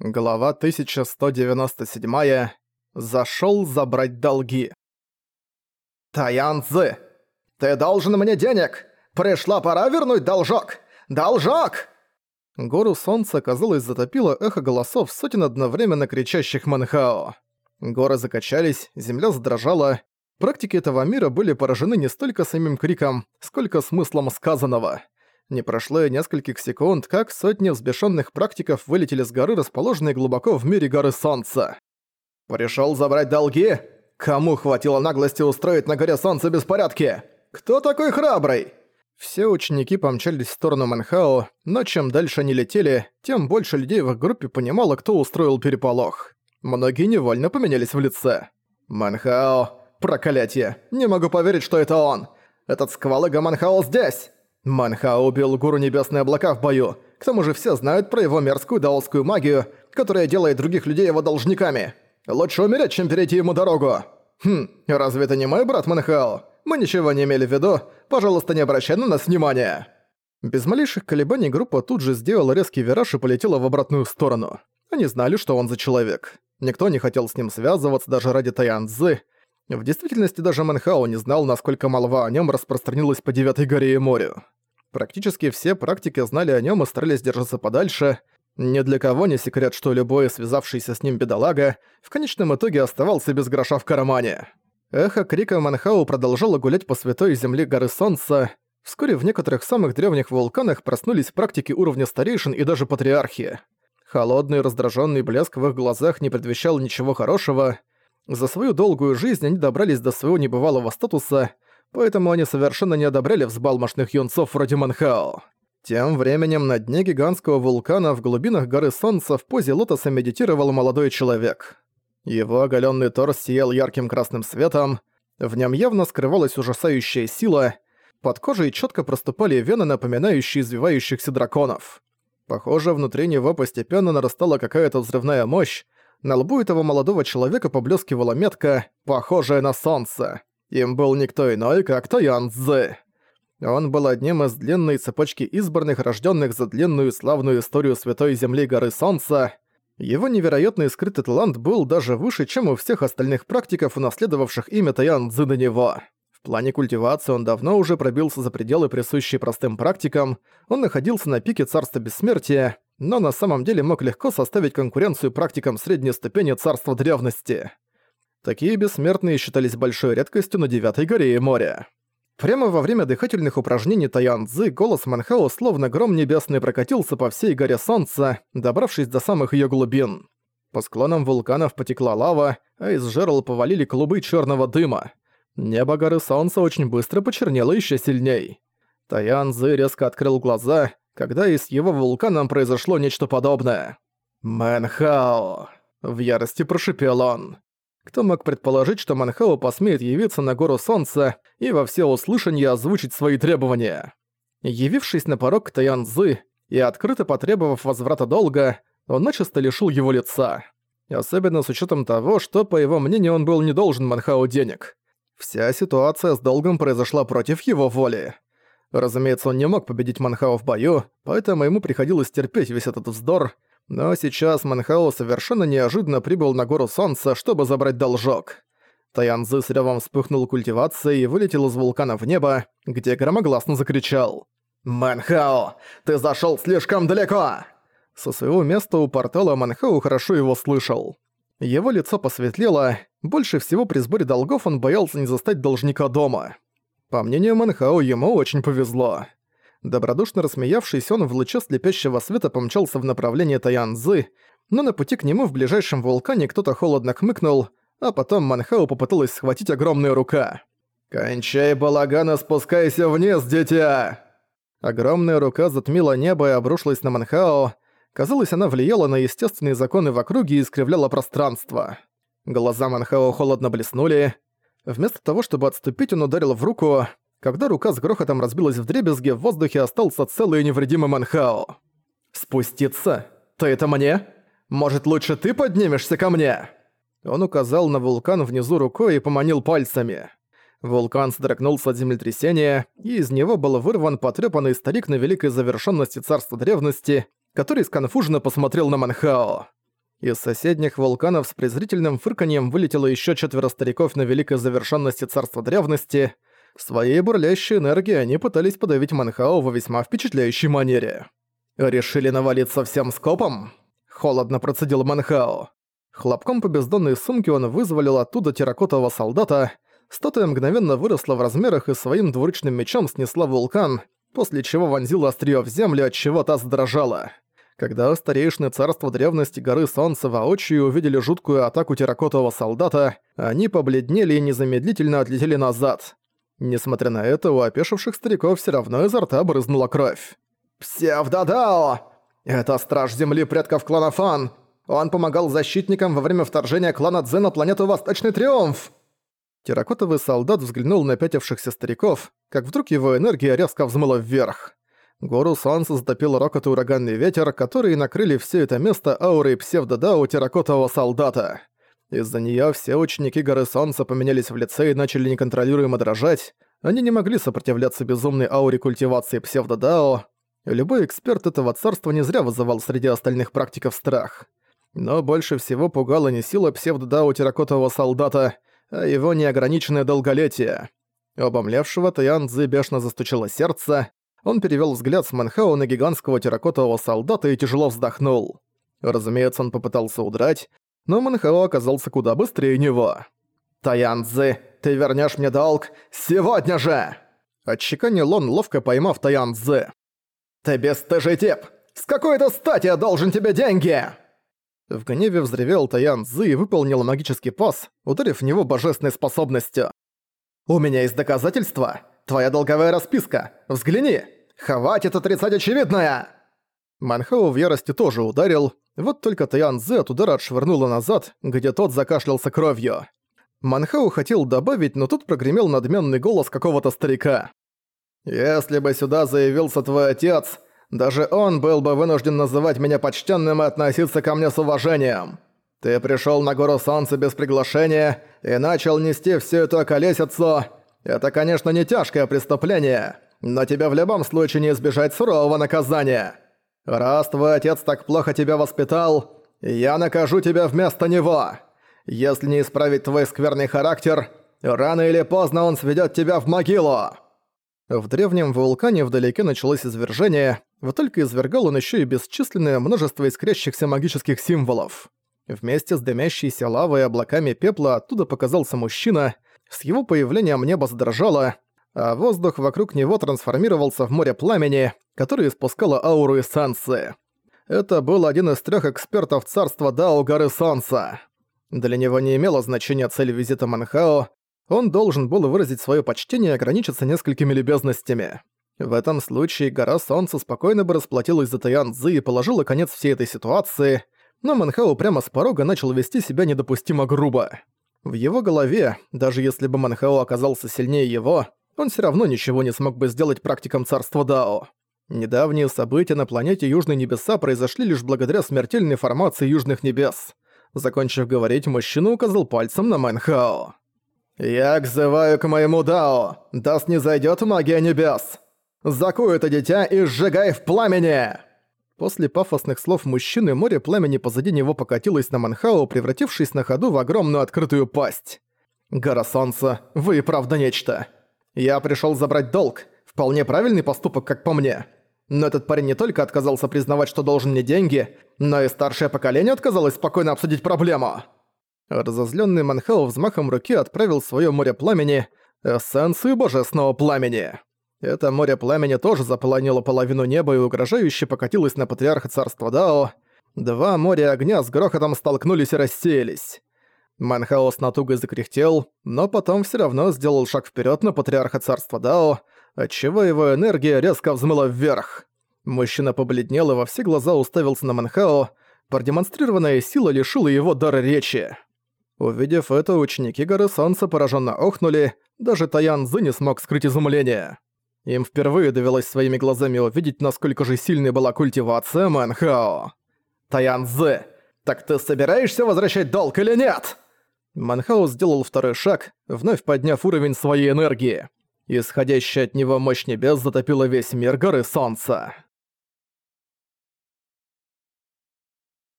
Глава 1197. Зашёл забрать долги. Таян Цзы, ты должен мне денег! Пришла пора вернуть должок! Должок! Гору солнца, казалось, затопило эхо голосов сотен одновременно кричащих Манхао. Горы закачались, земля задрожала. Практики этого мира были поражены не столько самим криком, сколько смыслом сказанного — не прошло и нескольких секунд, как сотни взбешенных практиков вылетели с горы, расположенной глубоко в мире горы Солнца. «Пришёл забрать долги? Кому хватило наглости устроить на горе Солнца беспорядки? Кто такой храбрый?» Все ученики помчались в сторону Манхао, но чем дальше они летели, тем больше людей в их группе понимало, кто устроил переполох. Многие невольно поменялись в лице. «Манхао! Проклятие! Не могу поверить, что это он! Этот сквалыга Манхао здесь!» Манхао убил гуру Небесные Облака в бою. К тому же все знают про его мерзкую даосскую магию, которая делает других людей его должниками. Лучше умереть, чем перейти ему дорогу. Хм, разве это не мой брат Манхао? Мы ничего не имели в виду. Пожалуйста, не обращай на нас внимания. Без малейших колебаний группа тут же сделала резкий вираж и полетела в обратную сторону. Они знали, что он за человек. Никто не хотел с ним связываться даже ради Таянцзы. В действительности даже Манхао не знал, насколько молва о нем распространилась по Девятой горе и морю. Практически все практики знали о нем и старались держаться подальше. Ни для кого не секрет, что любой связавшийся с ним бедолага в конечном итоге оставался без гроша в кармане. Эхо крика Манхау продолжало гулять по святой земле горы Солнца. Вскоре в некоторых самых древних вулканах проснулись практики уровня старейшин и даже патриархи. Холодный раздраженный блеск в их глазах не предвещал ничего хорошего. За свою долгую жизнь они добрались до своего небывалого статуса, поэтому они совершенно не одобряли взбалмошных юнцов вроде Манхао. Тем временем на дне гигантского вулкана в глубинах горы Солнца в позе лотоса медитировал молодой человек. Его оголенный торс сиял ярким красным светом, в нем явно скрывалась ужасающая сила, под кожей четко проступали вены, напоминающие извивающихся драконов. Похоже, внутри него постепенно нарастала какая-то взрывная мощь, на лбу этого молодого человека поблескивала метка, похожая на солнце. Им был никто иной, как Таян Цзы. Он был одним из длинной цепочки избранных, рожденных за длинную славную историю Святой Земли Горы Солнца. Его невероятный скрытый талант был даже выше, чем у всех остальных практиков, унаследовавших имя Таян Цзы до него. В плане культивации он давно уже пробился за пределы, присущие простым практикам, он находился на пике Царства Бессмертия, но на самом деле мог легко составить конкуренцию практикам средней ступени Царства Древности. Такие бессмертные считались большой редкостью на Девятой горе и море. Прямо во время дыхательных упражнений Таян Цзы голос Манхао словно гром небесный прокатился по всей горе Солнца, добравшись до самых ее глубин. По склонам вулканов потекла лава, а из жерл повалили клубы черного дыма. Небо горы Солнца очень быстро почернело еще сильней. Таян Цзы резко открыл глаза, когда и с его вулканом произошло нечто подобное. «Мэнхао!» — в ярости прошипел он. Кто мог предположить, что Манхао посмеет явиться на гору Солнца и во всеуслышание озвучить свои требования? Явившись на порог Таян Цзы и открыто потребовав возврата долга, он начисто лишил его лица. Особенно с учетом того, что, по его мнению, он был не должен Манхао денег. Вся ситуация с долгом произошла против его воли. Разумеется, он не мог победить Манхао в бою, поэтому ему приходилось терпеть весь этот вздор, но сейчас Манхао совершенно неожиданно прибыл на гору Солнца, чтобы забрать должок. Таянзы с ревом вспыхнул культивацией и вылетел из вулкана в небо, где громогласно закричал. «Манхао, ты зашёл слишком далеко!» Со своего места у портала Манхао хорошо его слышал. Его лицо посветлело, больше всего при сборе долгов он боялся не застать должника дома. По мнению Манхао, ему очень повезло. Добродушно рассмеявшись, он в луче слепящего света помчался в направлении Таянзы, но на пути к нему в ближайшем вулкане кто-то холодно хмыкнул, а потом Манхао попыталась схватить огромная рука. «Кончай балаган и спускайся вниз, дитя!» Огромная рука затмила небо и обрушилась на Манхао. Казалось, она влияла на естественные законы в округе и искривляла пространство. Глаза Манхао холодно блеснули, Вместо того, чтобы отступить, он ударил в руку. Когда рука с грохотом разбилась в дребезги, в воздухе остался целый и невредимый Манхао. «Спуститься? Ты это мне? Может, лучше ты поднимешься ко мне?» Он указал на вулкан внизу рукой и поманил пальцами. Вулкан содрогнулся от землетрясения, и из него был вырван потрёпанный старик на великой завершенности царства древности, который сконфуженно посмотрел на Манхао. Из соседних вулканов с презрительным фырканьем вылетело еще четверо стариков на великой завершенности царства древности. Своей бурлящей энергией они пытались подавить Манхао во весьма впечатляющей манере. «Решили навалиться всем скопом?» – холодно процедил Манхао. Хлопком по бездонной сумке он вызволил оттуда терракотового солдата. Статуя мгновенно выросла в размерах и своим двуручным мечом снесла вулкан, после чего вонзила острие в землю, от чего та задрожала. Когда старейшины царства древности горы Солнца воочию увидели жуткую атаку терракотового солдата, они побледнели и незамедлительно отлетели назад. Несмотря на это, у опешивших стариков все равно изо рта брызнула кровь. «Псевдодао! Это страж земли предков клана Фан! Он помогал защитникам во время вторжения клана Цзэ на планету Восточный Триумф!» Терракотовый солдат взглянул на пятившихся стариков, как вдруг его энергия резко взмыла вверх. Гору Солнца затопил рокот и ураганный ветер, которые накрыли все это место аурой псевдодао терракотового солдата. Из-за неё все ученики Горы Солнца поменялись в лице и начали неконтролируемо дрожать. Они не могли сопротивляться безумной ауре культивации псевдодао. Любой эксперт этого царства не зря вызывал среди остальных практиков страх. Но больше всего пугала не сила псевдодао терракотового солдата, а его неограниченное долголетие. Обомлевшего Таян Цзы бешено застучало сердце, он перевёл взгляд с Манхао на гигантского терракотового солдата и тяжело вздохнул. Разумеется, он попытался удрать, но Манхао оказался куда быстрее него. «Таянцзы, ты вернёшь мне долг сегодня же!» Отчеканил он, ловко поймав Таянцзы. «Ты бесстыжий тип! С какой-то стати я должен тебе деньги?» В гневе взревел Таян Цзы и выполнил магический пас, ударив в него божественной способностью. «У меня есть доказательства. Твоя долговая расписка. Взгляни! Хватит отрицать очевидное!» Манхау в ярости тоже ударил, вот только Таян Зе от удара отшвырнула назад, где тот закашлялся кровью. Манхау хотел добавить, но тут прогремел надменный голос какого-то старика. «Если бы сюда заявился твой отец, даже он был бы вынужден называть меня почтенным и относиться ко мне с уважением. Ты пришел на гору солнца без приглашения и начал нести всю эту околесицу, это, конечно, не тяжкое преступление, но тебе в любом случае не избежать сурового наказания. Раз твой отец так плохо тебя воспитал, я накажу тебя вместо него. Если не исправить твой скверный характер, рано или поздно он сведет тебя в могилу». В древнем вулкане вдалеке началось извержение, вот только извергал он еще и бесчисленное множество искрящихся магических символов. Вместе с дымящейся лавой и облаками пепла оттуда показался мужчина — с его появлением небо задрожало, а воздух вокруг него трансформировался в море пламени, которое испускало ауру эссенции. Это был один из трех экспертов царства Дао Горы Солнца. Для него не имело значения цель визита Манхао, он должен был выразить свое почтение и ограничиться несколькими любезностями. В этом случае Гора Солнца спокойно бы расплатилась за Таян Цзы и положила конец всей этой ситуации, но Манхао прямо с порога начал вести себя недопустимо грубо. В его голове, даже если бы Манхао оказался сильнее его, он все равно ничего не смог бы сделать практикам царства Дао. Недавние события на планете Южные Небеса произошли лишь благодаря смертельной формации Южных Небес. Закончив говорить, мужчина указал пальцем на Манхао. «Я взываю к моему Дао, да снизойдёт магия небес! Закуй это дитя и сжигай в пламени!» После пафосных слов мужчины море пламени позади него покатилось на Манхао, превратившись на ходу в огромную открытую пасть. «Гора Солнца, вы правда нечто. Я пришёл забрать долг. Вполне правильный поступок, как по мне. Но этот парень не только отказался признавать, что должен мне деньги, но и старшее поколение отказалось спокойно обсудить проблему». Разозлённый Манхао взмахом руки отправил своё море пламени, эссенцию божественного пламени. Это море пламени тоже заполонило половину неба и угрожающе покатилось на патриарха царства Дао. Два моря огня с грохотом столкнулись и рассеялись. Манхао с натугой закряхтел, но потом все равно сделал шаг вперед на патриарха царства Дао, отчего его энергия резко взмыла вверх. Мужчина побледнел и во все глаза уставился на Манхао, продемонстрированная сила лишила его дара речи. Увидев это, ученики Горы Солнца пораженно охнули, даже Таян Зы не смог скрыть изумление. Им впервые довелось своими глазами увидеть, насколько же сильной была культивация Манхао. «Таян Цзы, так ты собираешься возвращать долг или нет?» Манхао сделал второй шаг, вновь подняв уровень своей энергии. Исходящая от него мощь небес затопила весь мир горы Солнца.